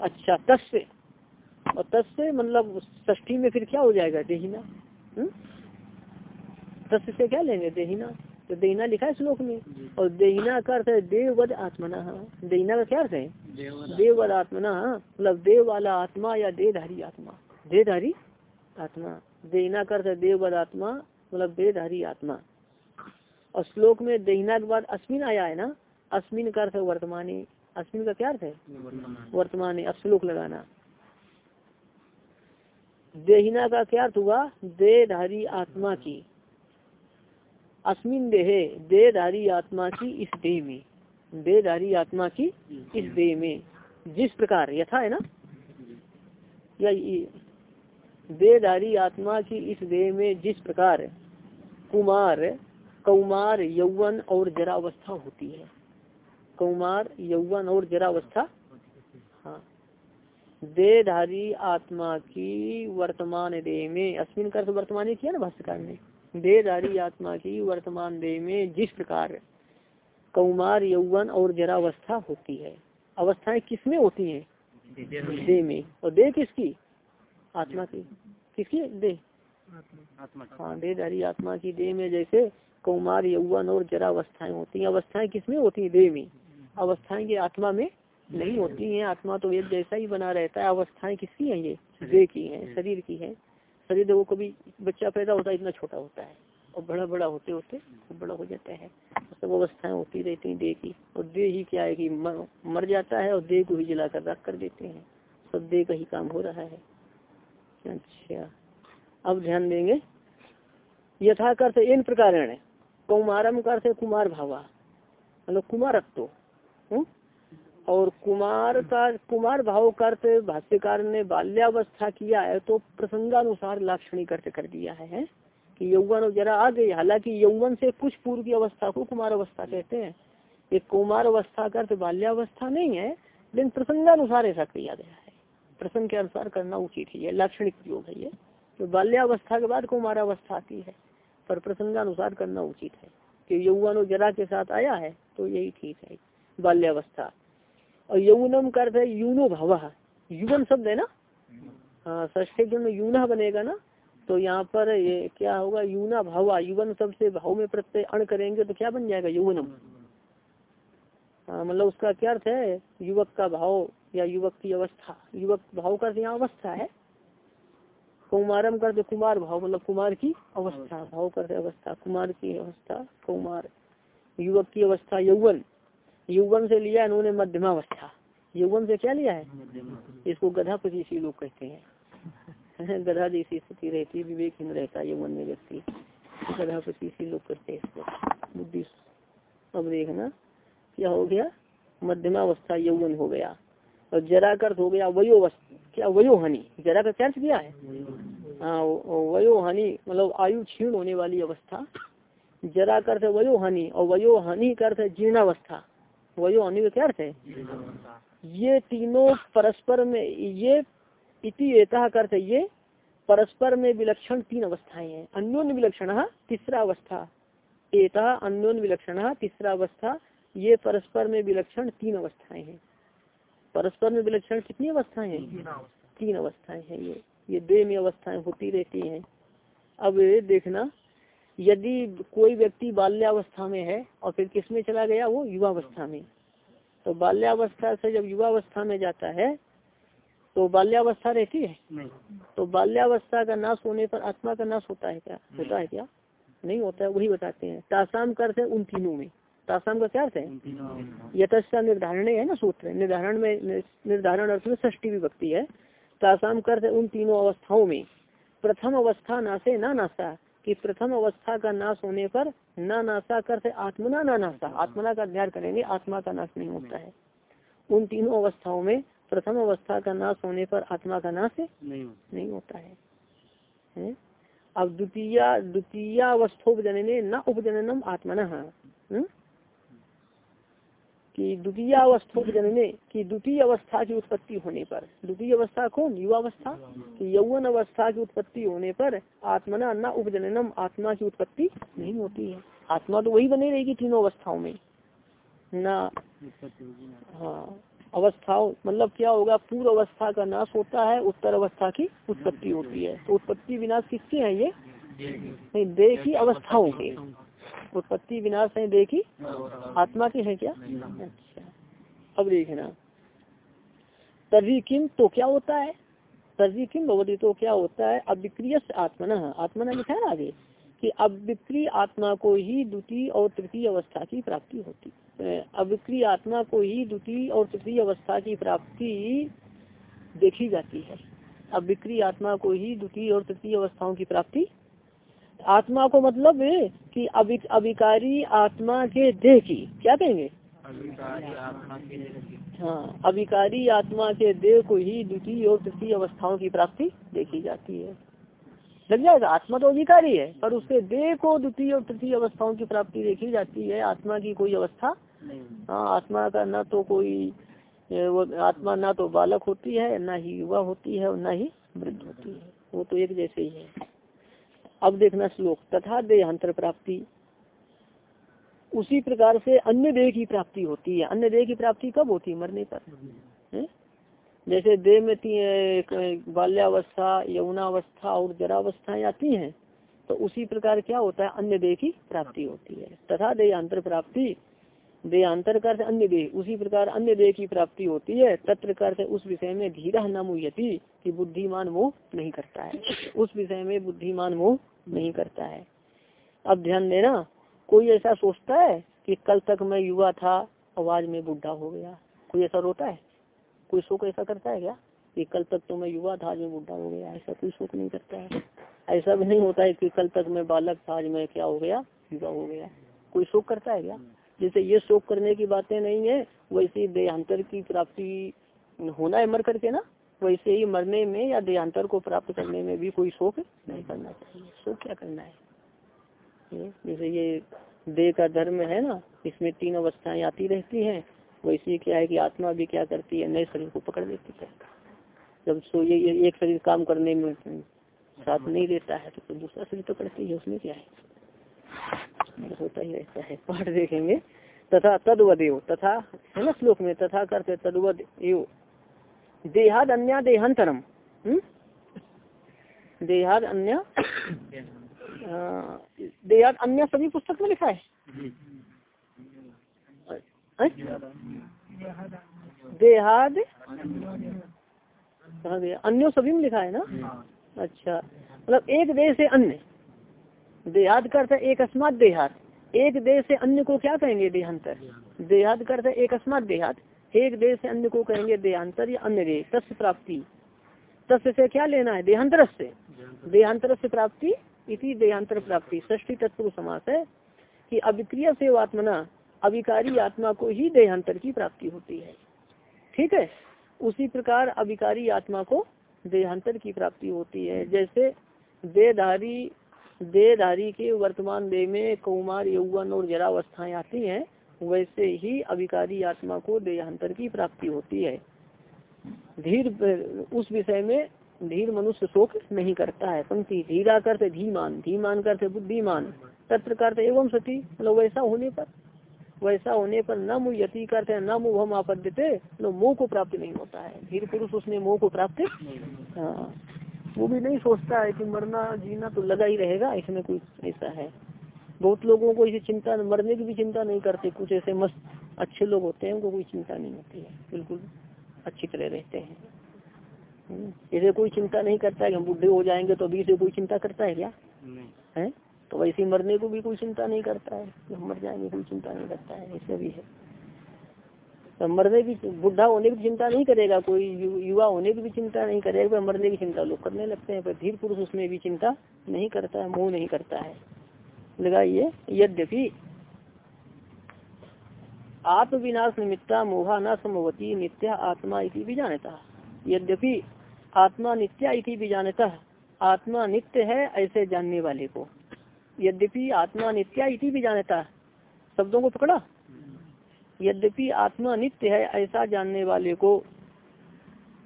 अच्छा तस्य। और तस्य मतलब ष्ठी में फिर क्या हो जाएगा देहिना? हम्म? तस्य से क्या लेंगे देहिना? तो देहिना लिखा है श्लोक में। और देहिना का अर्थ है देववद आत्मना। देहिना का क्या अर्थ है? देववद आत्मना। मतलब देव वाला आत्मा या देहधारी आत्मा। देहधारी आत्मा। देना का अर्थ है देववद आत्मा। मतलब देहधारी आत्मा। और श्लोक में देहिना के बाद अश्विन आया है ना? अश्विन का अर्थ है वर्तमानी। अश्विन का क्या अर्थ है? वर्तमान। अब श्लोक लगाना। देहिना का क्या अर्थ हुआ? देहधारी आत्मा की। अस्मिन देहे देहधारी आत्मा की इस देह में देहधारी आत्मा की इस देह में जिस प्रकार यथा है ना? या देहधारी आत्मा की इस देह में जिस प्रकार कुमार कौमार यौवन और जरावस्था होती है। कौमार यौवन और जरावस्था? हाँ। देहधारी आत्मा की वर्तमान देह में अश्विन कर वर्तमान किया ना भाष्यकार ने? देहधारी आत्मा की वर्तमान देह में जिस प्रकार कौमार, यौवन और जरावस्था होती है। अवस्थाएँ किसमें होती हैं? देह में। और देह किसकी? आत्मा की। किसकी? देह। हाँ देहधारी आत्मा की देह में जैसे कौमार, यौवन और जरावस्थाएँ होती हैं। अवस्थाएँ किसमें होती है? देह में। अवस्थाएँ की आत्मा में नहीं होती हैं। आत्मा तो एक जैसा ही बना रहता है। अवस्थाएँ किसकी हैं ये? देह की हैं, शरीर की हैं। शरीर देखो कभी बच्चा पैदा होता है इतना छोटा होता है। और बड़ा बड़ा होते होते बड़ा हो जाता है। सब अवस्थाएँ होती रहती हैं देह की। और देह ही क्या है कि मर, मर जाता है और देह को ही जलाकर रख कर देते हैं। सब देह का ही काम हो रहा है। अच्छा। अब ध्यान देंगे। यथा अर्थ इन प्रकार कौमारम का अर्थ कुमार भावा। मतलब कुमारत्व। हम्म? और कुमार का, कुमार भाव का भाष्यकार ने बाल्यावस्था किया है तो प्रसंगानुसार लाक्षणिक अर्थ कर दिया है? कि यौवन जरा आ गई हालाँकि यौवन से कुछ पूर्व की अवस्था को कुमार अवस्था कहते हैं। ये कुमार अवस्था का अर्थ बाल्यावस्था नहीं है, लेकिन प्रसंगानुसार ऐसा किया गया है। प्रसंग के अनुसार करना उचित ही है, लाक्षणिक प्रयोग है ये। तो बाल्यावस्था के बाद कुमार अवस्था आती है, पर प्रसंगानुसार करना उचित है। कि यौवन जरा के साथ आया है तो यही ठीक है। बाल्यावस्था और यौनम का अर्थ है यूनो भाव। युवन शब्द है ना? हाँ ष्ठे में यूना बनेगा ना? तो यहाँ पर ये क्या होगा? यूना भावा युवन शब्द से भाव में प्रत्यय अण करेंगे तो क्या बन जाएगा? यौवनम हाँ मतलब उसका क्या अर्थ है? युवक का भाव या युवक की अवस्था। युवक भाव का यहाँ अवस्था है। कुमारम करते कुमार भाव मतलब कुमार की अवस्था। भाव करते अवस्था कुमार की अवस्था कुमार। युवक की अवस्था यौवन। युवन से लिया इन्होंने मध्यमावस्था। युवन से क्या लिया है? इसको गधा पचीसी लोग कहते हैं। गधा जैसी स्थिति रहती है विवेकहीन रहता है यौवन में व्यक्ति। गधा पचीसी लोग कहते हैं इसको। बुद्धि अब देखना क्या हो गया? मध्यमावस्था यौवन हो गया। और जरा कर हो गया वयोवस्था क्या वयो हानि जरा का क्या किया है? हाँ वयो हानि मतलब आयु क्षीण होने वाली अवस्था। जरा कर वयो हानि और वयो हानि कर जीर्णावस्था। वही होने का क्या अर्थ है? ये तीनों परस्पर में ये इति एता करते ये परस्पर में विलक्षण तीन अवस्थाएँ हैं। अन्योन विलक्षण तीसरा अवस्था। एता अन्योन विलक्षण तीसरा अवस्था। ये परस्पर में विलक्षण तीन अवस्थाएँ हैं। परस्पर में विलक्षण कितनी अवस्थाएँ हैं? तीन अवस्थाएँ। हैं ये। ये दे में अवस्थाएँ होती रहती हैं। अब देखना यदि कोई व्यक्ति बाल्यावस्था में है और फिर किसमें चला गया? वो युवावस्था में। तो बाल्यावस्था से जब युवावस्था में जाता है तो बाल्यावस्था रहती है? नहीं। तो बाल्यावस्था का नाश होने पर आत्मा का नाश होता है क्या? होता है क्या? नहीं होता है वही बताते हैं। तासाम का अर्थ है उन तीनों में। तासाम का क्या अर्थ है? यथस्था निर्धारण है ना सूत्र। निर्धारण में निर्धारण अर्थ में ष्टी विभक्ति है। तासाम का अर्थ है उन तीनों अवस्थाओं में। प्रथम अवस्था नाशे ना नाशा कि प्रथम अवस्था का नाश होने पर ना नाशा करते आत्मना ना नाशा। आत्मना का अध्ययन करेंगे आत्मा का नाश नहीं होता है। उन तीनों अवस्थाओं में प्रथम अवस्था का नाश होने पर आत्मा का नाश नहीं नहीं होता है, है? अब द्वितीय द्वितीय अवस्थोपजनने न उपजननम आत्मन। कि द्वितीय अवस्थोपजनने की द्वितीय अवस्था की उत्पत्ति होने पर। द्वितीय अवस्था कौन? युवा अवस्था। कि यौवन अवस्था की उत्पत्ति होने पर आत्मना न उपजननम आत्मा की उत्पत्ति नहीं होती है। आत्मा तो वही बनी रहेगी तीनों अवस्थाओं में। न हाँ अवस्थाओं मतलब क्या होगा? पूर्व अवस्था का नाश होता है उत्तर अवस्था की उत्पत्ति होती है। तो उत्पत्ति विनाश किसके हैं ये? नहीं देह की अवस्थाओं के। उत्पत्ति विनाश है, देखी? आत्मा के है क्या? अच्छा। अब देखना। तभी किम तो क्या होता है? तभी किम भगवती तो क्या होता है? अविक्रिय आत्मना। आत्मना लिखा है आगे, कि अविक्रिय आत्मा को ही द्वितीय और तृतीय अवस्था की प्राप्ति होती। अविक्रिय आत्मा को ही द्वितीय और तृतीय अवस्था की प्राप्ति देखी जाती है। अविक्रिय आत्मा को ही द्वितीय और तृतीय अवस्थाओं की प्राप्ति आत्मा को मतलब है कि अविकारी आत्मा के देह की। क्या कहेंगे? हाँ अविकारी आत्मा के देह को ही द्वितीय और तृतीय अवस्थाओं की प्राप्ति देखी जाती है। लग जाएगा आत्मा तो अधिकारी है पर उसके देह को द्वितीय और तृतीय अवस्थाओं की प्राप्ति देखी जाती है। आत्मा की कोई अवस्था हाँ आत्मा का न तो कोई वो आत्मा ना तो बालक होती है ना ही युवा होती है और न ही वृद्ध होती है। वो तो एक जैसे ही है। अब देखना श्लोक, तथा देहांतर प्राप्ति उसी प्रकार से अन्य देह की प्राप्ति होती है। अन्य देह की प्राप्ति कब होती है? मरने पर? जैसे देह में बाल्यावस्था यमुनावस्था और जरावस्थाएँ आती हैं तो उसी प्रकार क्या होता है? अन्य देह की प्राप्ति होती है। तथा देहांतर प्राप्ति देहांतर कर अन्य देह, उसी प्रकार अन्य देह की प्राप्ति होती है। तत्र कर उस विषय में धीरा न मुहती कि बुद्धिमान मोह नहीं करता है। उस विषय में बुद्धिमान मोह नहीं करता है। अब ध्यान देना, कोई ऐसा सोचता है कि कल तक मैं युवा था, आवाज़ में बुढ़ा हो गया। कोई ऐसा रोता है? कोई शोक ऐसा करता है क्या? कि कल तक तो मैं युवा था, आज में बुढ़ा हो गया। ऐसा कोई शोक नहीं करता है। ऐसा भी नहीं होता है कि कल तक मैं बालक था, आज में क्या हो गया? युवा हो गया। कोई शोक करता है क्या? जैसे ये शोक करने की बातें नहीं है, वैसे देहांतर की प्राप्ति होना है मर करके ना? वैसे ही मरने में या देहांतर को प्राप्त करने में भी कोई शोक नहीं करना चाहिए। शोक क्या करना है? जैसे ये देह का धर्म है ना इसमें तीन अवस्थाएँ आती रहती हैं वैसे क्या है कि आत्मा भी क्या करती है? नए शरीर को पकड़ लेती है। जब सो ये, ये एक शरीर काम करने में साथ नहीं देता है तो, दूसरा शरीर तो करती है उसमें क्या है? होता ही रहता है पाठ देखेंगे। तथा तदवदेव तथा है ना श्लोक में तथा करते तदवद देहाद अन्य देहांतरम हम्म? देहाद अन्य देहाद अन्य सभी पुस्तक में लिखा है। देहाद अन्य सभी में लिखा है ना? अच्छा मतलब एक देश से अन्य। देहाद करते एक अस्मात देहात एक देश से अन्य को क्या कहेंगे? देहांतर। देहाद करते एक अस्मात देहात एक देश से अन्य को कहेंगे देहांतर या अन्य देह तस् प्राप्ति। तस् से क्या लेना है? देहांतर से। देहांतर। से प्राप्ति इसी देहांतर प्राप्ति। ष्ठी तत्व समास है कि अभिक्रिय से आत्मना अभिकारी आत्मा को ही देहांतर की प्राप्ति होती है। ठीक है? उसी प्रकार अभिकारी आत्मा को देहांतर की प्राप्ति होती है। जैसे देहधारी देहधारी के वर्तमान देह में कौमार यौवन और जरावस्थाएँ आती हैं वैसे ही अभिकारी आत्मा को देहांतर की प्राप्ति होती है। धीर, उस विषय में धीर मनुष्य शोक नहीं करता है, पंक्ति धीरा करते धीमान धीमान करते बुद्धिमान, तत्र करते एवं सती मतलब वैसा होने पर, वैसा होने पर न मुयति करते, न मुह आपद्यते मतलब मोह को प्राप्त नहीं होता है। धीर पुरुष उसने मोह को प्राप्त हाँ वो भी नहीं सोचता है कि मरना जीना तो लगा ही रहेगा, इसमें कुछ ऐसा है। बहुत लोगों को इसे चिंता मरने की भी चिंता नहीं करते। कुछ ऐसे मस्त अच्छे लोग होते हैं उनको कोई चिंता नहीं होती है। बिल्कुल अच्छी तरह रहते हैं। हम्म, जैसे कोई चिंता नहीं करता है कि हम बुढ़े हो जाएँगे तो अभी से कोई चिंता करता है क्या? है? तो वैसे मरने को भी कोई चिंता नहीं करता है। कि हम मर जाएँगे कोई चिंता नहीं करता है। ऐसे भी है। तो मरने की बुढ़ा होने की चिंता नहीं करेगा कोई युवा होने की भी चिंता नहीं करेगा मरने की चिंता लोग करने लगते हैं पर धीर पुरुष उसमें भी चिंता नहीं करता है मोह नहीं करता है। लगाइए यद्यपि आत्म विनाश निमित्ता मोहा न समवती नित्या आत्मा इति भी जानता। यद्यपि आत्मा नित्या इति भी जानता आत्मा नित्य है ऐसे जानने वाले को। यद्यपि आत्मा नित्या इति भी जानता शब्दों को पकड़ा? यद्यपि आत्मा नित्य है ऐसा जानने वाले को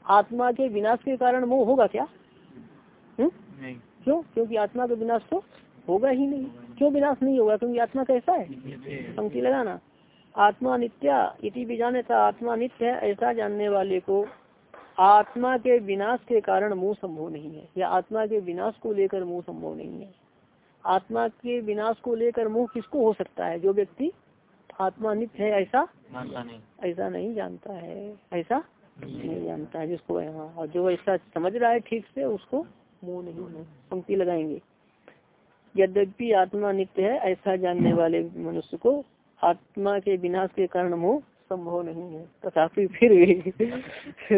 आत्मा के विनाश के कारण मोह होगा क्या? हम्म? क्यों? क्योंकि आत्मा का विनाश तो होगा ही नहीं। क्यों विनाश नहीं होगा? क्योंकि आत्मा कैसा है? पंक्ति लगाना। आत्मा नित्या इति भी जाने था। आत्मा नित्य है ऐसा जानने वाले को आत्मा के विनाश के कारण मुँह संभव नहीं है। या आत्मा के विनाश को लेकर मुँह संभव नहीं है। आत्मा के विनाश को लेकर मुँह किसको हो सकता है? जो व्यक्ति आत्मा नित्य है ऐसा नहीं। ऐसा नहीं जानता है। ऐसा नहीं जानता है जिसको यहाँ और जो ऐसा समझ रहा है ठीक से उसको मुँह नहीं है। पंक्ति लगाएँगे। यद्यपि आत्मा नित्य है ऐसा जानने वाले मनुष्य को आत्मा के विनाश के कारण मोह संभव नहीं है। तथापि फिर भी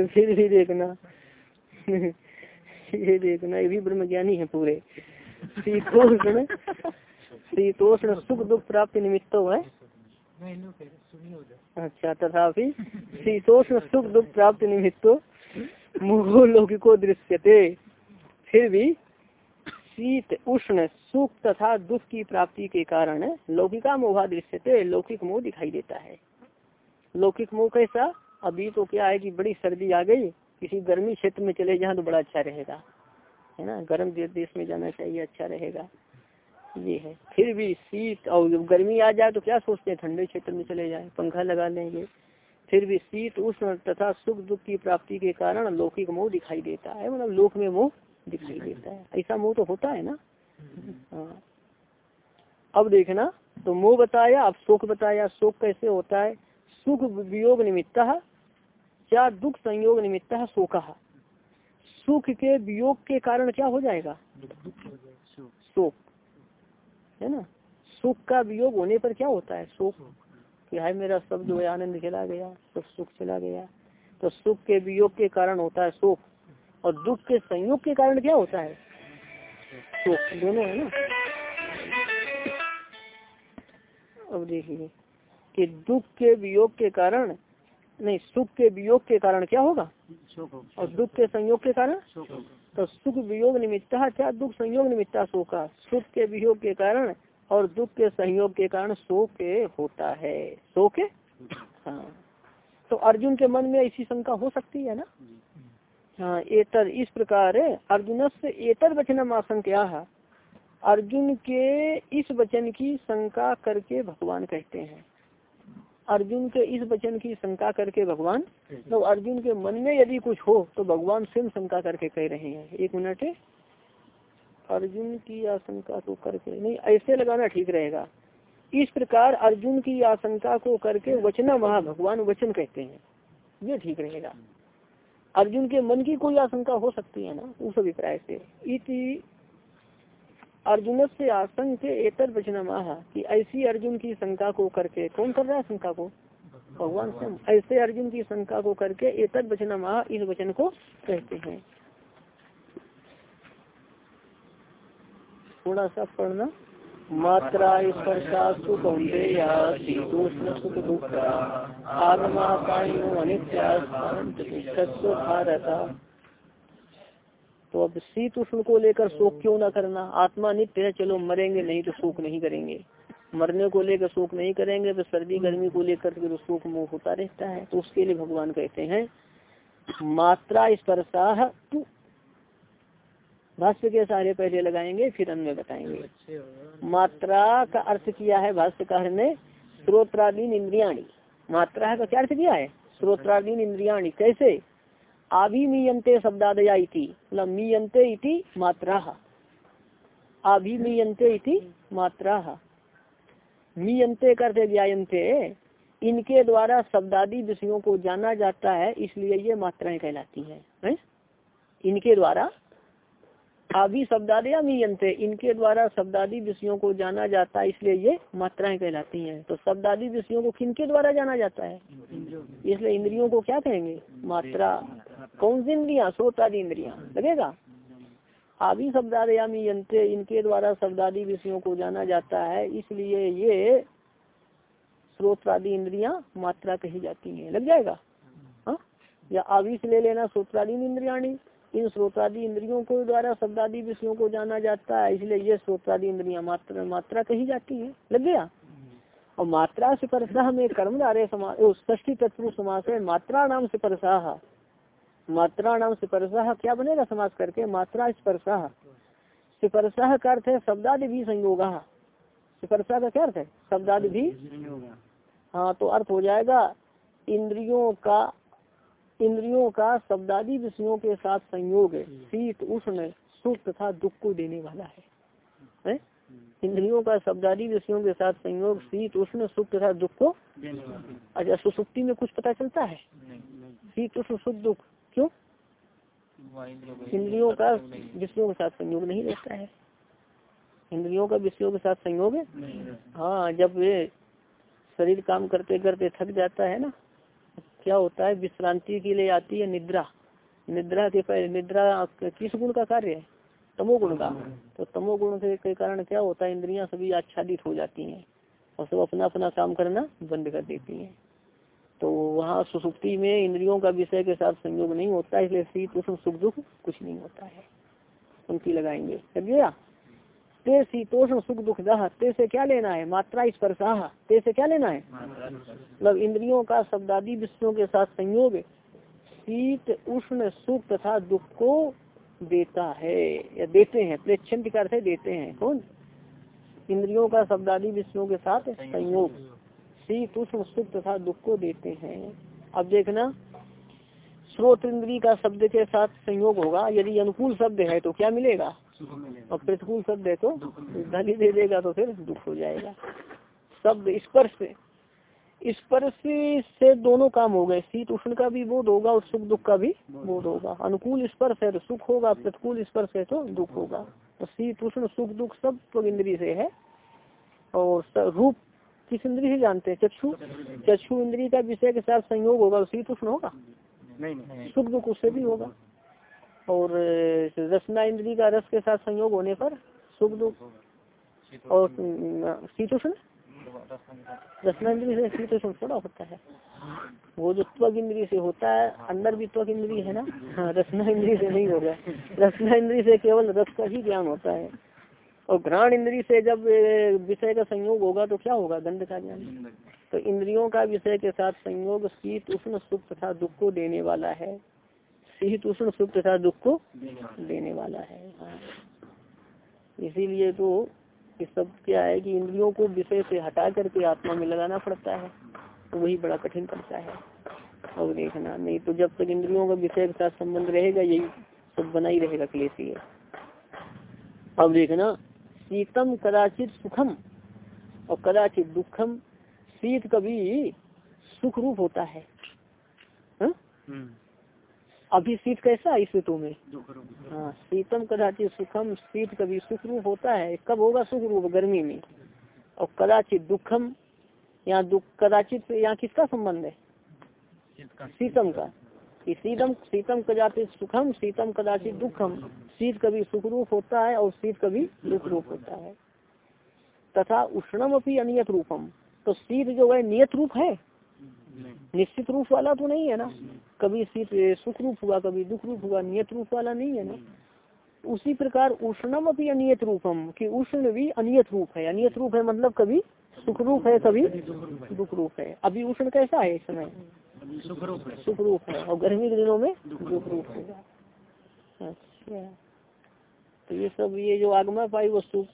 फिर भी देखना। ये देखना ये भी ब्रह्म ज्ञानी है पूरे। शीतोष्ण शीतोष्ण सुख दुख प्राप्त निमित्त है। अच्छा तथापि शीतोष्ण सुख दुख प्राप्त निमित्तो मुहो लौकिको दृश्यते। फिर भी शीत, उष्ण, सुख तथा दुख की प्राप्ति के कारण लौकिका मोहा दृश्यते लौकिक मोह दिखाई देता है। लौकिक मोह कैसा? अभी तो क्या है कि बड़ी सर्दी आ गई, किसी गर्मी क्षेत्र में चले जाए तो बड़ा अच्छा रहेगा। है ना? गर्म देश में जाना चाहिए अच्छा रहेगा। ये है। फिर भी शीत और गर्मी आ जाए तो क्या सोचते हैं? ठंडे क्षेत्र में चले जाए, पंखा लगा लेंगे। फिर भी शीत, उष्ण तथा सुख दुख की प्राप्ति के कारण लौकिक मोह दिखाई देता है। मतलब लोक में मोह दिखाई देता है। ऐसा मोह तो होता है ना? हाँ। अब देखना तो मोह बताया अब शोक बताया। शोक कैसे होता है? सुख वियोग निमित्त क्या दुख संयोग निमित्त शोक? सुख के वियोग के कारण क्या हो जाएगा? शोक। है ना? सुख का वियोग होने पर क्या होता है? शोक। कि है मेरा सब जो है आनंद चला गया सब सुख चला गया। तो सुख के वियोग के कारण होता है शोक। और दुख के संयोग के कारण क्या होता है? शोक दोनों है ना? अब देखिए कि दुख के वियोग के कारण नहीं सुख के वियोग के कारण क्या होगा? और दुख के संयोग के कारण? तो सुख वियोग निमित्त क्या दुख संयोग निमित्ता शोक सुख के वियोग के कारण और दुख के संयोग के कारण शोक होता है। शोक हाँ। तो अर्जुन के मन में ऐसी शंका हो सकती है ना? हाँ एतर इस प्रकार अर्जुन से एतर वचन आशंका अर्जुन के इस वचन की शंका करके भगवान कहते हैं। अर्जुन के इस वचन की शंका करके भगवान तो अर्जुन के मन में यदि कुछ हो तो भगवान स्वयं शंका करके कह रहे हैं। एक मिनट अर्जुन की आशंका को करके नहीं ऐसे लगाना ठीक रहेगा। इस प्रकार अर्जुन की आशंका को करके वचना महा भगवान वचन कहते हैं। ये ठीक रहेगा। अर्जुन के मन की कोई आशंका हो सकती है ना? उस अभिप्राय से। इति अर्जुन से आशंक एतर वचन महा कि ऐसी अर्जुन की शंका को करके, कौन कर रहा है शंका को? भगवान स्वयं। ऐसे अर्जुन की शंका को करके एतर वचन महा इस वचन को कहते हैं। थोड़ा सा पढ़ना। मात्रा स्पर्शास्तु कौंतेय शीतोष्ण सुख दुख आत्मा पाणियो तो अब शीत उष्ण को लेकर शोक क्यों ना करना? आत्मा नित्य है, चलो मरेंगे, नहीं तो शोक नहीं करेंगे। मरने को लेकर शोक नहीं करेंगे तो सर्दी गर्मी को लेकर तो शोक मोह होता रहता है। तो उसके लिए भगवान कहते हैं, मात्रा स्पर्शा भाष्य के सारे पहले लगाएँगे फिर अन्य बताएँगे। मात्रा का अर्थ किया है भाष्यकार ने स्रोत्रादीन इंद्रियाणी। मात्रा का क्या अर्थ किया है? स्रोत्रादीन इंद्रियाणी। कैसे? अभिमीयते शब्दादया मतलब मीयते इति मात्रा। अभिमीयते इति मात्रा। मीयंते करते व्यायंते इनके द्वारा शब्दादि विषयों को जाना जाता है इसलिए ये मात्राएँ कहलाती हैं। है? इनके द्वारा आदि शब्दादया मीयंते इनके द्वारा शब्दादि विषयों को जाना जाता है, इसलिए ये मात्राएँ कहलाती हैं। तो शब्दादि विषयों को किनके द्वारा जाना जाता है? इसलिए इंद्रियों को क्या कहेंगे? मात्रा। कौन सी इंद्रिया? श्रोतादि इंद्रिया। लगेगा? आदि शब्दादयामी यंत्र इनके द्वारा शब्दादि विषयों को जाना जाता है, इसलिए ये श्रोत्रादि इंद्रिया मात्रा कही जाती है। लग जाएगा? हा? या से ले लेना, श्रोत्रादि इंद्रियाणी? इन श्रोतादि इंद्रियों को द्वारा शब्दादि विषयों को जाना जाता है इसलिए ये श्रोतादि इंद्रिया मात्रा मात्रा कही जाती है। लग गया? और मात्रा से परसाह में कर्मधारे ष्ठी तत्व समास है मात्रा नाम से परसाह मात्रा नाम से परसाह क्या बनेगा समाज करके? मात्रा स्पर्शाह स्पर्शाह का अर्थ है शब्दादि भी संयोग। स्पर्शा का क्या अर्थ है? शब्दादि भी हाँ तो अर्थ हो जाएगा इंद्रियों का इंद्रियों का शब्दादि विषयों के साथ संयोग शीत उष्ण सुख तथा दुख को देने वाला है, है? इंद्रियों का शब्दादि विषयों के साथ संयोग शीत उष्ण सुख तथा दुख को अच्छा सुसुप्ति में कुछ पता चलता है? शीत उष्ण सुख दुख क्यों? इंद्रियों का विषयों के साथ संयोग नहीं रहता है। इंद्रियों का विषयों के साथ संयोग हाँ? जब वे शरीर काम करते करते थक जाता है ना क्या होता है? विश्रांति के लिए आती है निद्रा। निद्रा के पहले, निद्रा किस गुण का कार्य है? तमोगुण का। तो तमोगुण के कारण क्या होता है? इंद्रियाँ सभी आच्छादित हो जाती हैं और सब अपना अपना काम करना बंद कर देती हैं। तो वहाँ सुसुप्ति में इंद्रियों का विषय के साथ संयोग नहीं होता, इसलिए शीत, उष्ण, सुख, दुख कुछ नहीं होता है। उनकी लगाएँगे। समझिएगा ते शीतोष्ण सुख दुख दह ते से क्या लेना है? मात्रा स्पर्शाह ते से क्या लेना है? मतलब इंद्रियों का शब्दादी विषयों के साथ संयोग, शीत, उष्ण, सुख तथा दुख को देता है, या देते हैं, प्रेक्षण का अर्थ देते हैं, कौन? इंद्रियों का शब्दादी विषयों के साथ संयोग, शीत, उष्ण, सुख तथा दुख को देते हैं। अब देखना, स्रोत इंद्री का शब्द के साथ संयोग होगा, यदि अनुकूल शब्द है तो क्या मिलेगा? और प्रतिकूल शब्द है तो धनी दे देगा तो फिर दुख हो जाएगा। शब्द स्पर्श स्पर्श से दोनों काम हो गए। शीत उष्ण का भी बोध होगा और सुख दुख का भी बोध होगा। अनुकूल स्पर्श है तो सुख होगा प्रतिकूल स्पर्श है तो दुख होगा। तो शीत उष्ण सुख दुख सब तो इंद्री से है। और रूप किस इंद्री से जानते हैं? चक्षु? चक्षु। इंद्री का विषय के साथ संयोग होगा तो शीत उष्ण होगा। नहीं। सुख दुख उससे भी होगा। और रसना इंद्री का रस के साथ संयोग होने पर सुख दुख और शीतोष्ण? रसना इंद्री से शीतोष्ण थोड़ा होता है। वो जो त्वक इंद्री से होता है, अंदर भी त्वक इंद्री है ना? हाँ रसना इंद्री से नहीं होगा। रसना इंद्री से केवल रस का ही ज्ञान होता है। और घ्राण इंद्री से जब विषय का संयोग होगा तो क्या होगा? गंध का ज्ञान। तो इंद्रियों का विषय के साथ संयोग शीत, उष्ण, सुख तथा दुख को देने वाला है। शीत उष्ण सुख तथा दुख को देने वाला है। हाँ। इसीलिए तो ये सब क्या है कि इंद्रियों को विषय से हटा करके आत्मा में लगाना पड़ता है तो वही बड़ा कठिन पड़ता है। और देखना नहीं तो जब तक इंद्रियों का विषय के साथ संबंध रहेगा यही सब बना ही रहेगा क्लेशी है अब देखना शीतम कदाचित सुखम और कदाचित दुखम शीत कभी सुख रूप होता है। हा? अभी शीत कैसा है इस ऋतु में? हाँ शीतम कदाचित सुखम शीत कभी सुख रूप होता है कब होगा सुख रूप गर्मी में? और कदाचित दुखम यहाँ दुख कदाचित यहाँ किसका संबंध है? शीतम का। शीतम शीतम कदाचित सुखम शीतम कदाचित दुखम। शीत कभी सुख रूप होता है और शीत कभी दुख रूप होता है। तथा उष्णम अपनी अनियत रूपम। तो शीत जो है नियत रूप है? निश्चित रूप वाला तो नहीं है ना। कभी सुख रूप हुआ कभी दुख रूप हुआ नियत रूप वाला नहीं है ना। उसी प्रकार उष्णम अपनी अनियत रूपम कि उष्ण भी अनियत रूप है। अनियत रूप है मतलब कभी सुख रूप है कभी दुख रूप है। अभी उष्ण कैसा है इस समय? सुख रूप है। सुख रूप है। और गर्मी के दिनों में दुख रूप होगा अच्छा। तो ये सब ये जो आगमा पाई वस्तु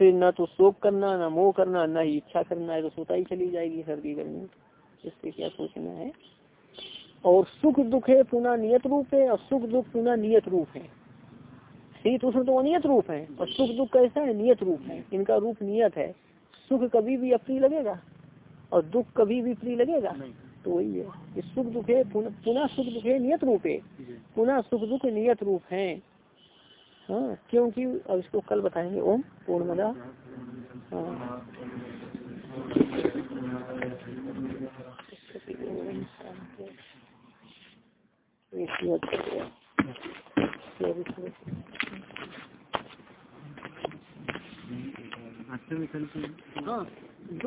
से न तो शोक करना न मोह करना न ही इच्छा करना है तो सोता ही चली जाएगी सर्दी गर्मी। इससे क्या सोचना है। और सुख दुख है पुनः नियत रूप है और सुख दुख पुनः नियत रूप है। शीत उष्ण तो अनियत रूप है और सुख दुख कैसा है? नियत रूप है। इनका रूप नियत है। सुख कभी भी अप्रिय लगेगा और दुख कभी भी प्रिय लगेगा। तो वही है कि सुख दुख है पुनः पुनः सुख दुख है नियत रूप है। पुनः सुख दुख नियत रूप है। हाँ क्योंकि अब इसको कल बताएँगे। ओम पूर्णमदा। हाँ। दो